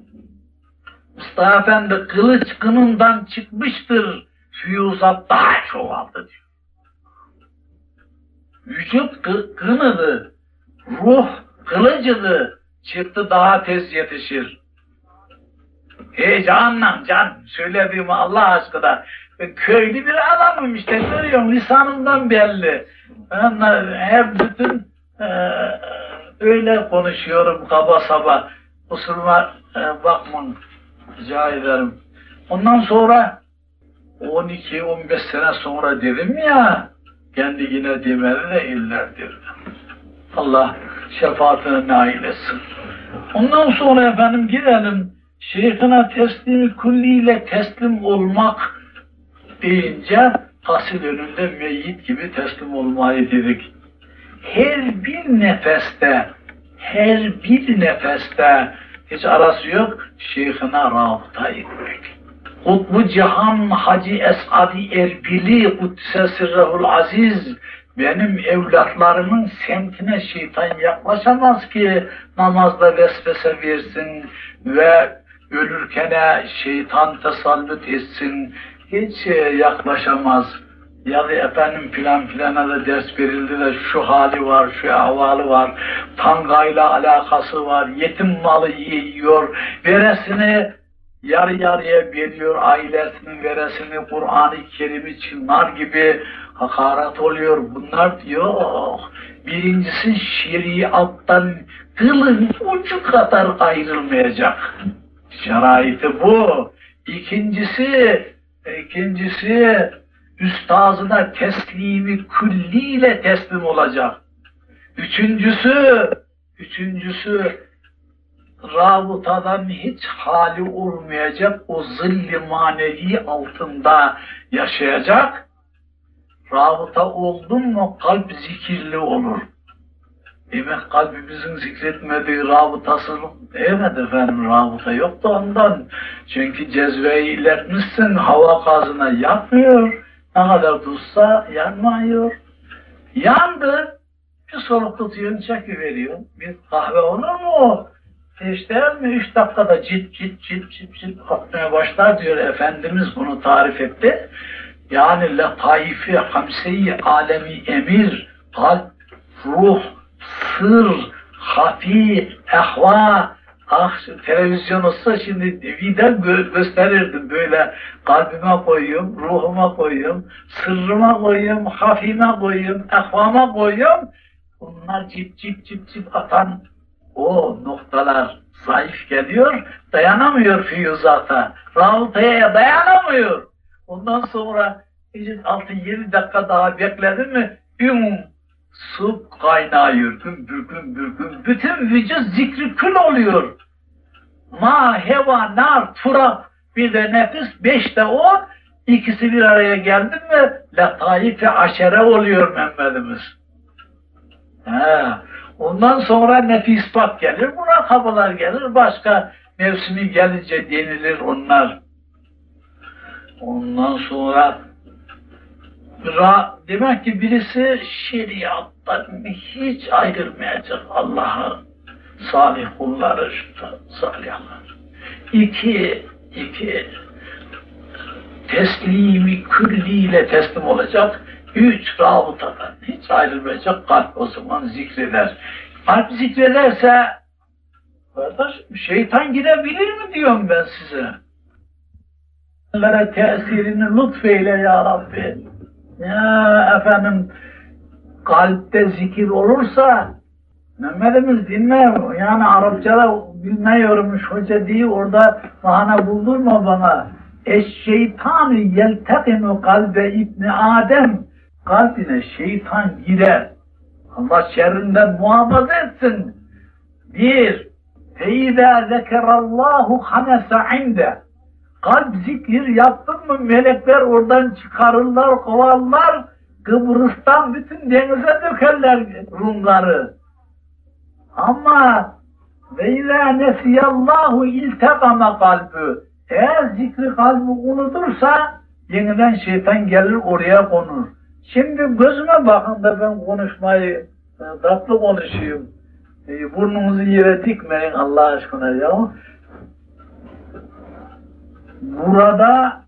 Mustafa Efendi kılıç kınından çıkmıştır. Füyuzat daha çoğaldı diyor. Vücut kı kınıdı. Ruh kılıcıdı. Çıktı daha tez yetişir. Heyecanla can söylediğimi Allah aşkına. Köylü bir adamım işte görüyorum lisanımdan belli. Ben hep bütün e, öyle konuşuyorum kaba saba. Kusuruma e, bakmayın rica ederim. Ondan sonra 12-15 sene sonra dedim ya kendi yine demeli de illerdir. Allah şefaatine nail etsin. Ondan sonra efendim gidelim şeyhine teslimi külliyle teslim olmak deyince asil önünde meyyit gibi teslim olmayı dedik. Her bir nefeste, her bir nefeste hiç arası yok şeyhine rabıta etmek. Kutbu Cihan Hacı Esadi Erbili Kuddise Sirrahul Aziz benim evlatlarımın semtine şeytan yaklaşamaz ki namazda vesvese versin ve ölürken şeytan tesallut etsin hiç yaklaşamaz. Ya da efendim filan filana da ders verildi de şu hali var, şu ahvalı var, tangayla alakası var, yetim malı yiyor, veresini yarı yarıya veriyor, ailesinin veresini, Kur'an-ı Kerim'i çınlar gibi hakaret oluyor. Bunlar yok. Birincisi şeriattan kılın ucu kadar ayrılmayacak. Şeraiti bu. İkincisi, ikincisi üstazına teslimi külliyle teslim olacak. Üçüncüsü, üçüncüsü rabıtadan hiç hali olmayacak, o zilli manevi altında yaşayacak. Rabıta oldun mu kalp zikirli olur. Demek kalbimizin zikretmediği rabıtasız evet efendim rabıta yok da ondan. Çünkü cezveyi iletmişsin hava gazına yapmıyor. Ne kadar tutsa yanmıyor. Yandı. Bir soluk tutuyorsun çekiveriyor. Bir kahve olur mu? İşte mi? Üç dakikada cit cit cit cit cit atmaya başlar diyor Efendimiz bunu tarif etti. Yani letaifi hamseyi alemi emir, kalp, ruh, sır, hafi, ehva, ah televizyon olsa şimdi vida gö gösterirdim böyle kalbime koyuyorum, ruhuma koyuyorum, sırrıma koyuyorum, hafime koyuyorum, ehvama koyuyorum. Bunlar cip cip cip cip atan o noktalar zayıf geliyor, dayanamıyor füyüzata, rabıtaya dayanamıyor. Ondan sonra 6-7 dakika daha bekledim mi, üm su kaynıyor, gümbür gümbür gümbür, bütün vücut zikri kül oluyor. Ma, heva, nar, tura, bir de nefis, beş de o, ikisi bir araya geldi mi, letaif-i aşere oluyor Mehmet'imiz. He. Ondan sonra nefisbat gelir, murakabalar gelir, başka mevsimi gelince denilir onlar. Ondan sonra demek ki birisi şeriattan hiç ayrılmayacak Allah'a salih kulları, salihler. İki, iki, teslimi külliyle teslim olacak. Üç, rabıtadan hiç ayrılmayacak kalp o zaman zikreder. Kalp zikrederse kardeş şeytan girebilir mi diyorum ben size. Onlara tesirini lütfeyle ya Rabbi. Ya efendim kalpte zikir olursa Mehmet'imiz dinle yani Arapçada bilmiyormuş hoca diye orada bahane buldurma bana. Eşşeytanı yeltekimu kalbe ibni Adem kalbine şeytan girer. Allah şerrinden muhafaza etsin. Bir, feyda zekerallahu hanese inde. Kalp zikir yaptın mı melekler oradan çıkarırlar, kovarlar. Kıbrıs'tan bütün denize dökerler Rumları. Ama ve izâ nesiyallahu iltekama kalbi. Eğer zikri kalbi unutursa yeniden şeytan gelir oraya konur. Şimdi gözüme bakın da ben konuşmayı e, tatlı konuşayım. E, burnunuzu yere dikmeyin Allah aşkına ya. Burada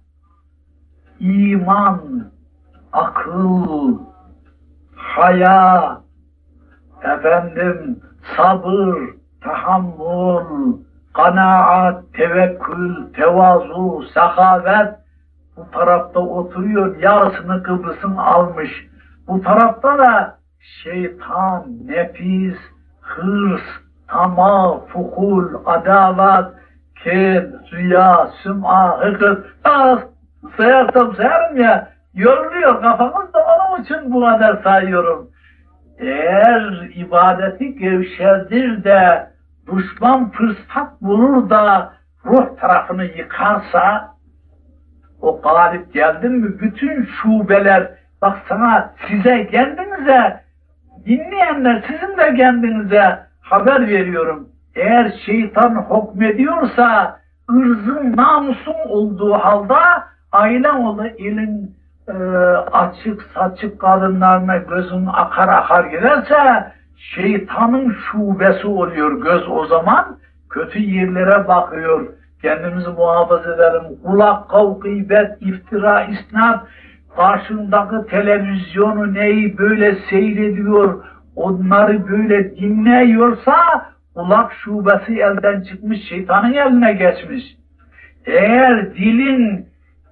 iman, akıl, haya, efendim sabır, tahammül, kanaat, tevekkül, tevazu, sahavet bu tarafta oturuyor, yarısını Kıbrıs'ın almış. Bu tarafta da şeytan, nefis, hırs, tamah, fukul, adavat, kin, rüya, süm'a, hıkır, ah, sayarsam sayarım ya, yoruluyor kafamız da onun için bu kadar sayıyorum. Eğer ibadeti gevşerdir de düşman fırsat bulur da ruh tarafını yıkarsa o galip geldin mi bütün şubeler bak sana size kendinize dinleyenler sizin de kendinize haber veriyorum. Eğer şeytan hükmediyorsa ırzın namusun olduğu halde ailen olur elin e, açık saçık kadınlarına gözün akar akar giderse şeytanın şubesi oluyor göz o zaman kötü yerlere bakıyor. Kendimizi muhafaza edelim. Kulak kav gıybet iftira isnat karşındaki televizyonu neyi böyle seyrediyor onları böyle dinliyorsa kulak şubesi elden çıkmış şeytanın eline geçmiş. Eğer dilin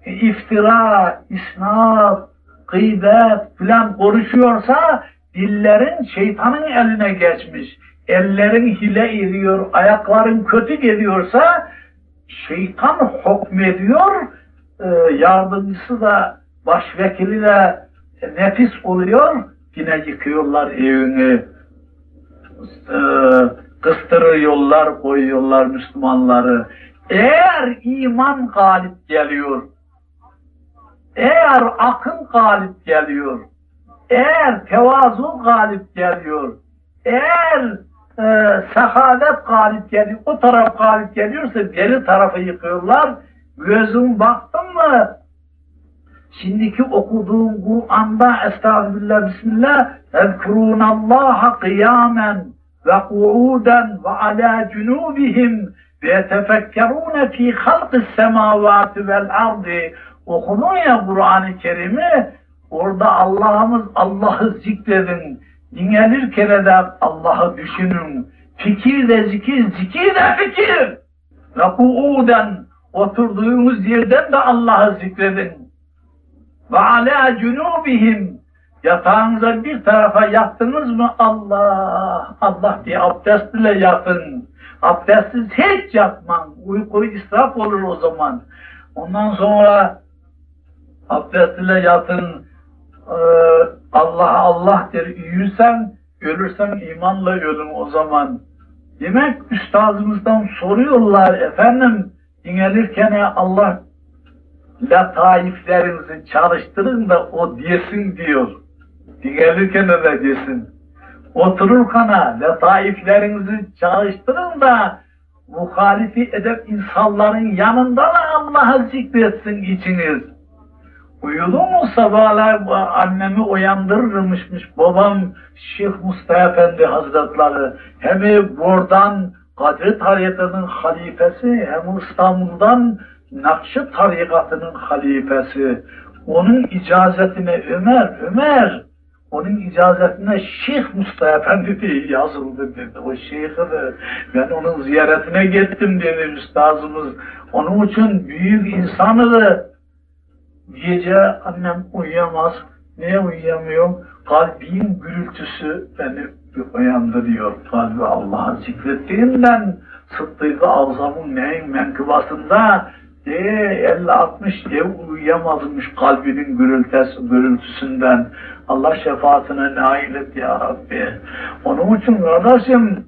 iftira, isnat, gıybet filan konuşuyorsa dillerin şeytanın eline geçmiş. Ellerin hile ediyor, ayakların kötü geliyorsa şeytan hükmediyor, e, yardımcısı da başvekili de nefis oluyor, yine yıkıyorlar evini, e, kıstırıyorlar, koyuyorlar Müslümanları. Eğer iman galip geliyor, eğer akıl galip geliyor, eğer tevazu galip geliyor, eğer e, sehadet galip geliyor, o taraf galip geliyorsa geri tarafı yıkıyorlar. Gözüm baktın mı? Şimdiki okuduğum Kur'an'da Estağfirullah Bismillah Ezkurunallaha kıyamen ve ku'uden ve ala cunubihim ve yetefekkerune fi halkı semavati vel ardi okudun ya Kur'an-ı Kerim'i orada Allah'ımız Allah'ı zikredin. Dinlenirken de Allah'ı düşünün. Fikir de zikir, zikir de fikir. Ve ku'uden oturduğunuz yerden de Allah'ı zikredin. Ve ala cunubihim yatağınıza bir tarafa yattınız mı Allah, Allah diye abdestle yatın. Abdestsiz hiç yatman. Uyku israf olur o zaman. Ondan sonra abdestle yatın, e, Allah Allah der, yürürsen, ölürsen imanla ölüm o zaman. Demek üstazımızdan soruyorlar efendim, dinlenirken Allah lataiflerinizi çalıştırın da o diyesin diyor. Dinlenirken de desin. Otururken letaiflerinizi çalıştırın da muhalifi edep insanların yanında da Allah'a zikretsin içiniz. Uyudu mu sabahlar annemi uyandırırmışmış babam Şeyh Mustafa Efendi Hazretleri. Hem buradan Kadri tarikatının halifesi hem İstanbul'dan Nakşi tarikatının halifesi. Onun icazetine Ömer, Ömer onun icazetine Şeyh Mustafa Efendi diye yazıldı dedi. O şeyhı ben onun ziyaretine gittim dedi üstazımız. Onun için büyük insanı Gece annem uyuyamaz. Niye uyuyamıyorum? Kalbin gürültüsü beni uyandırıyor. Kalbi Allah'a zikrettiğinden Sıddık-ı Azam'ın neyin menkıbasında e, 50-60 ev uyuyamazmış kalbinin gürültüsü, gürültüsünden. Allah şefaatine nail et ya Rabbi. Onun için kardeşim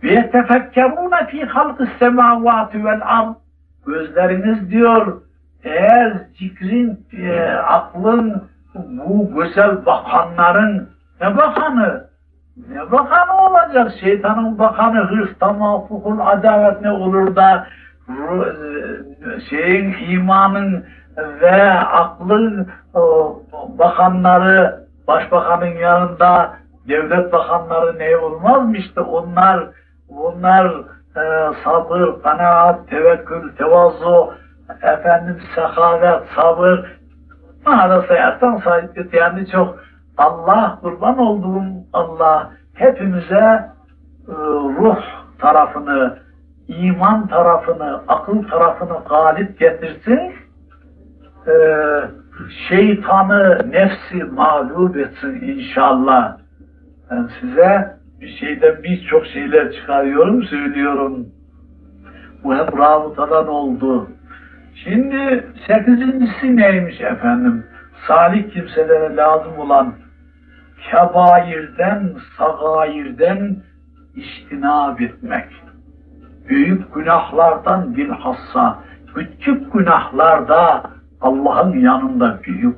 fî halkı semâvâti vel ard gözleriniz diyor eğer zikrin, e, aklın, bu güzel bakanların ne bakanı? Ne bakanı olacak? Şeytanın bakanı hırs, tamafukul, adalet ne olur da şeyin, imanın ve aklın bakanları başbakanın yanında devlet bakanları ne olmaz mı işte onlar onlar e, sabır, kanaat, tevekkül, tevazu efendim sehavet, sabır. Manada sayarsan sahip yani çok Allah kurban olduğum Allah hepimize e, ruh tarafını, iman tarafını, akıl tarafını galip getirsin. E, şeytanı, nefsi mağlup etsin inşallah. Ben size bir şeyden birçok şeyler çıkarıyorum, söylüyorum. Bu hep rabıtadan oldu. Şimdi sekizincisi neymiş efendim? Salih kimselere lazım olan kebairden, sagairden iştinab etmek. Büyük günahlardan bilhassa, küçük günahlarda Allah'ın yanında büyük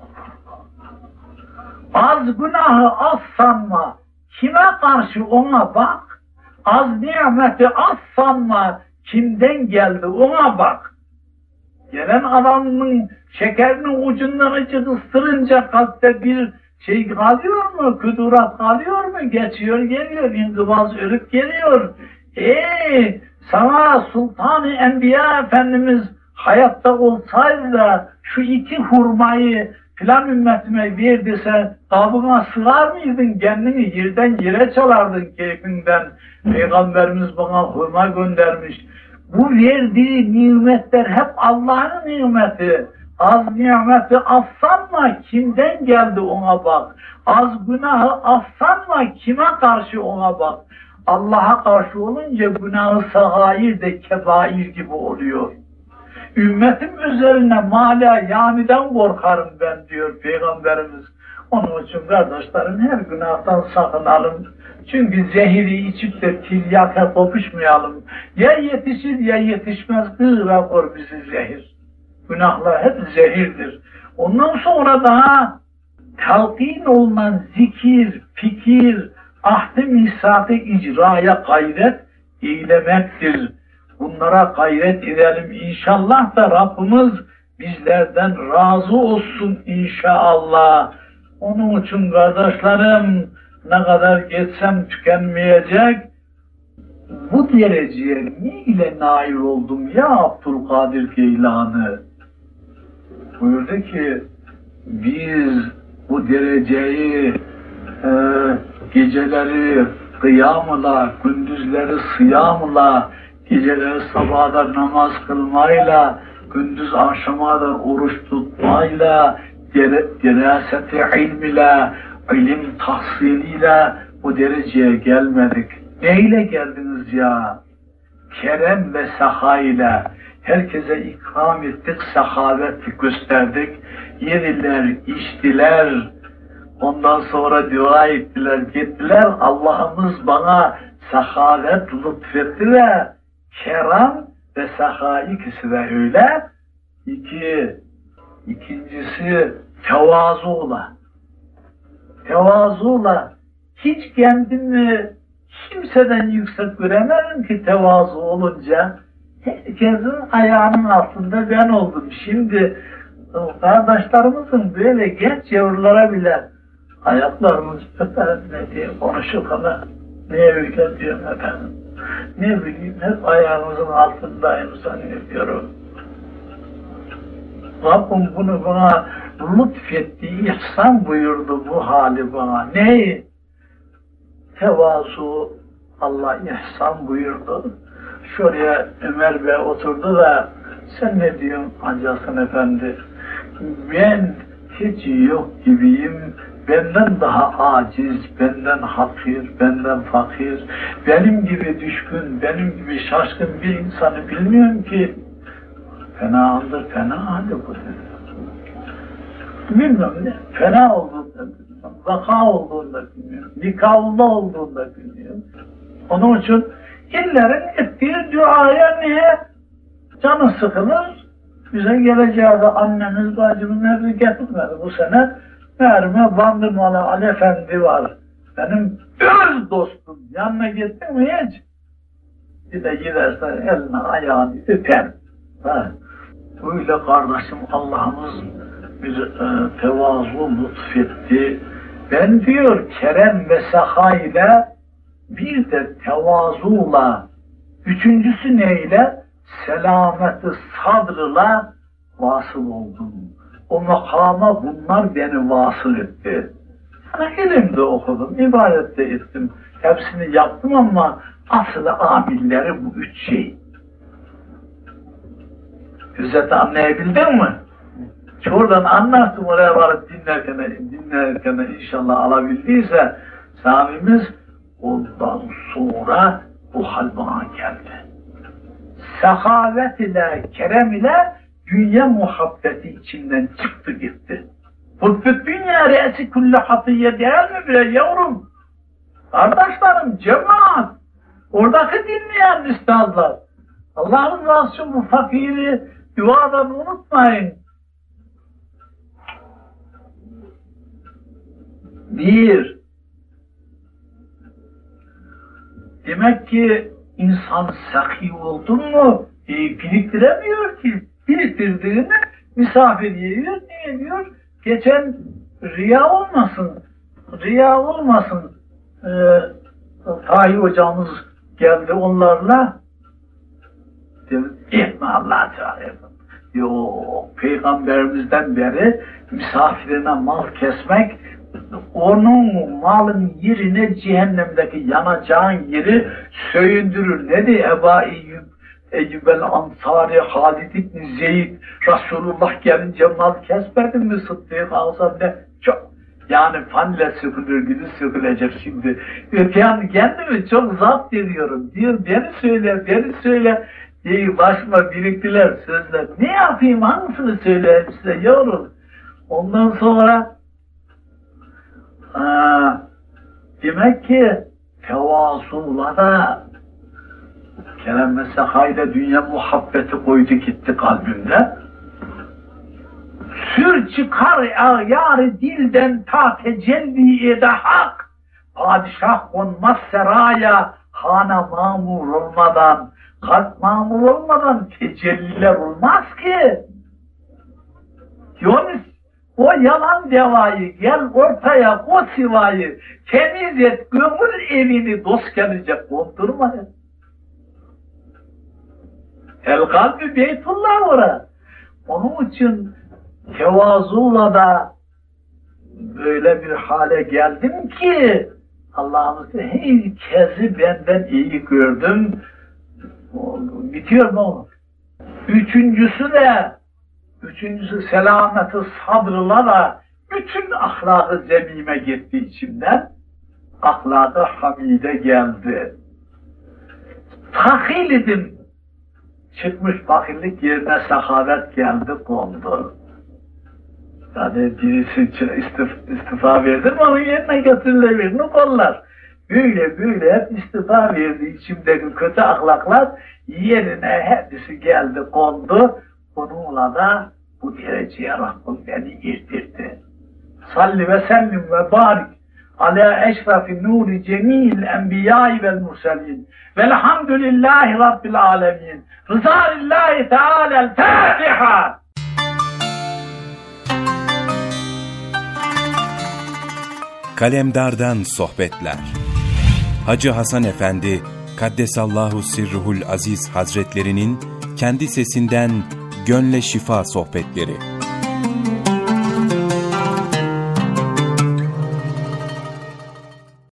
Az günahı az sanma, kime karşı ona bak. Az nimeti az sanma, kimden geldi ona bak. Gelen adamın şekerinin ucundan açık ıstırınca kalpte bir şey kalıyor mu? Kudurat kalıyor mu? Geçiyor geliyor. İnkıbaz ölüp geliyor. Eee sana Sultan-ı Enbiya Efendimiz hayatta olsaydı da şu iki hurmayı filan ümmetime ver dese kabına sığar mıydın? Kendini yerden yere çalardın keyfinden. Peygamberimiz bana hurma göndermiş. Bu verdiği nimetler hep Allah'ın nimeti. Az nimeti afsanma kimden geldi ona bak. Az günahı afsanma kime karşı ona bak. Allah'a karşı olunca günahı sahayir de kebair gibi oluyor. Ümmetim üzerine mala yaniden korkarım ben diyor Peygamberimiz. Onun için kardeşlerim her günahtan sakınalım. Çünkü zehiri içip de tiryaka kopuşmayalım. Ya yetişir ya yetişmez gıra kor bizi zehir. Günahlar hep zehirdir. Ondan sonra daha talqin olunan zikir, fikir, ahdi misafı icraya gayret eylemektir. Bunlara gayret edelim. İnşallah da Rabbimiz bizlerden razı olsun inşallah. Onun için kardeşlerim ne kadar geçsem tükenmeyecek. Bu dereceye ne ile nail oldum ya Abdülkadir Geylani? Buyurdu ki biz bu dereceyi e, geceleri kıyamla, gündüzleri sıyamla, geceleri sabahlar namaz kılmayla, gündüz akşamadan oruç tutmayla, diraseti ilm ile, ilim tahsiliyle bu dereceye gelmedik. Neyle geldiniz ya? Kerem ve saha ile herkese ikram ettik, sahavet gösterdik. Yediler, içtiler, ondan sonra dua ettiler, gittiler. Allah'ımız bana sahavet lütfetti ve kerem ve saha ikisi de öyle. İki, ikincisi tevazula. Tevazuyla hiç kendimi kimseden yüksek göremedim ki tevazu olunca. Herkesin ayağının altında ben oldum. Şimdi kardeşlerimizin böyle genç yavrulara bile diye konuşur ama neye öyle diyorum efendim. Ne bileyim hep ayağımızın altındayım zannediyorum. Rabbim bunu bana lütfetti, ihsan buyurdu bu hali bana. Neyi? Tevazu Allah ihsan buyurdu. Şuraya Ömer Bey oturdu da sen ne diyorsun Hacı Efendi? Ben hiç yok gibiyim, benden daha aciz, benden hakir, benden fakir, benim gibi düşkün, benim gibi şaşkın bir insanı bilmiyorum ki fena andır, fena hali bu dedi. Bilmiyorum ne, fena olduğunda bilmiyorum, vaka olduğunda bilmiyorum, nikahında olduğunda bilmiyorum. Onun için illerin ettiği duaya niye canı sıkılır, bize geleceği annemiz, bacımız nevri getirmedi bu sene. Meğerime Bandırmalı Ali Efendi var. Benim öz dostum. Yanına gittin mi hiç? Bir de gidersen eline ayağını öper. Ha. Öyle kardeşim Allah'ımız bir e, tevazu lütfetti. Ben diyor kerem ve saha ile bir de tevazuyla üçüncüsü neyle? Selameti sadrla vasıl oldum. O makama bunlar beni vasıl etti. Sana ilim de okudum, ibadet de ettim. Hepsini yaptım ama asıl amilleri bu üç şey. Özeti anlayabildin mi? Şuradan anlarsın oraya varıp dinlerken, dinlerken inşallah alabildiyse Samimiz ondan sonra bu hal bana geldi. Sehavet ile, kerem ile dünya muhabbeti içinden çıktı gitti. Hutbü dünya reisi kulle hatiye değil mi bile yavrum? Kardeşlerim, cemaat, oradaki dinleyen üstadlar, Allah'ın razı bu fakiri duadan unutmayın. Bir, demek ki insan sahi oldun mu e, biriktiremiyor ki biriktirdiğini misafir yiyor. Niye diyor? Geçen riya olmasın. Riya olmasın. Ee, Tahi hocamız geldi onlarla. Dedi, etme Allah çağırın. Yok, peygamberimizden beri misafirine mal kesmek onun malın yerine cehennemdeki yanacağın yeri söyündürür. Ne diye Eba Eyyub Eyyubel Ansari, Halid İbni Zeyd, Resulullah gelince mal kesmedin mi Sıddık Ağzam ne? Çok yani fanle sıkılır gibi sıkılacak şimdi. Yani kendimi çok zapt ediyorum. Diyor beni söyle, beni söyle. diye başıma biriktiler sözler. Ne yapayım, hangisini söyleyeyim size yavrum? Ondan sonra aa, demek ki tevazulla da Kerem ve Seha'yla dünya muhabbeti koydu gitti kalbimde. Sür çıkar yar dilden ta tecelli ede hak. Padişah konmaz seraya hana mamur olmadan, kalp mamur olmadan tecelliler olmaz ki. Yunus o yalan devayı gel ortaya o sivayı temiz et gömül evini dost gelecek kondurmayın. El kalbi beytullah ora. Onun için tevazulla da böyle bir hale geldim ki Allah'ımız herkesi benden iyi gördüm. Bitiyor mu? Üçüncüsü de üçüncüsü selameti sabrıla da bütün ahlakı zemime gitti içimden. Ahlakı hamide geldi. Tahil idim Çıkmış fakirlik yerine sahavet geldi kondu. Yani birisi istif, istifa verdi mi onun yerine getirilir ne kollar. Böyle böyle hep istifa verdi içimdeki kötü ahlaklar yerine hepsi geldi kondu. Bununla da bu dereceye Rabbim beni irdirdi. Salli ve sellim ve barik ala eşrafi nuri cemil enbiyai vel murselin. Velhamdülillahi rabbil alemin. Rızalillahi teala'l Fatiha. Kalemdardan Sohbetler. Hacı Hasan Efendi Kaddesallahu Sirruhul Aziz Hazretlerinin kendi sesinden gönle şifa sohbetleri.